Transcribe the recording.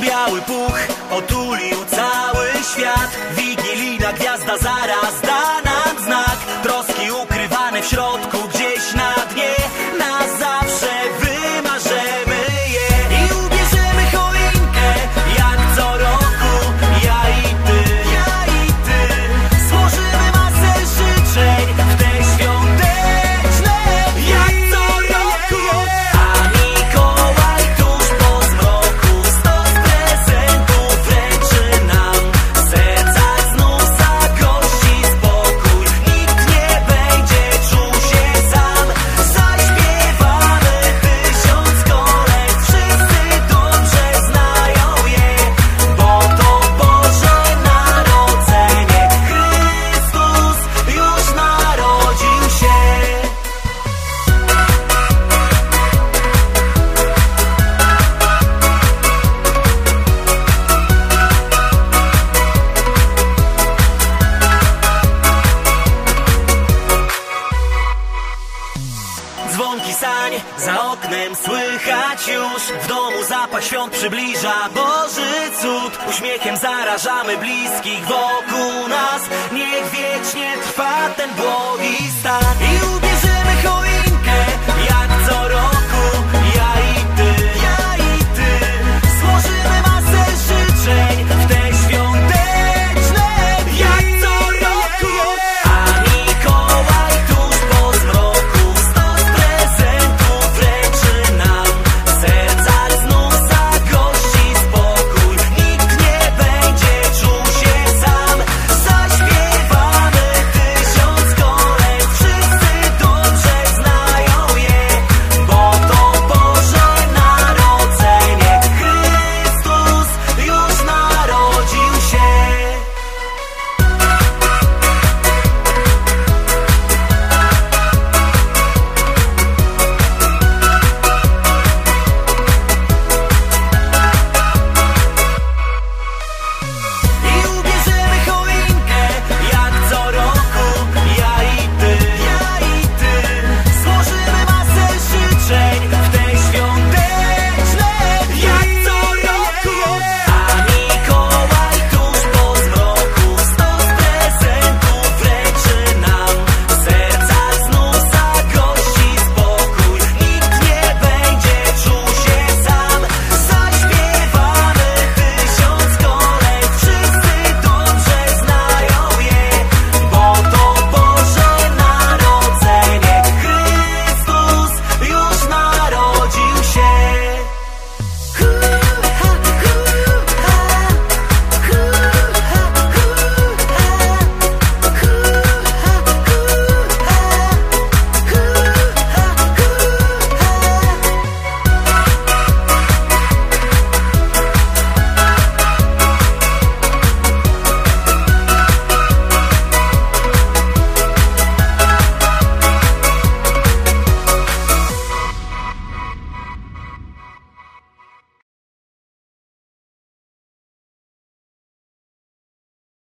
Biały puch otulił cały świat. Wigilijna gwiazda zaraz da nam znak. Za oknem słychać już. W domu zapach świąt przybliża Boży cud. Uśmiechem zarażamy bliskich wokół nas. Niech wiecznie trwa ten błogi stan.